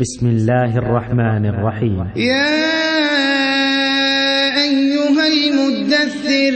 بسم الله الرحمن الرحيم. يا أيها المدثر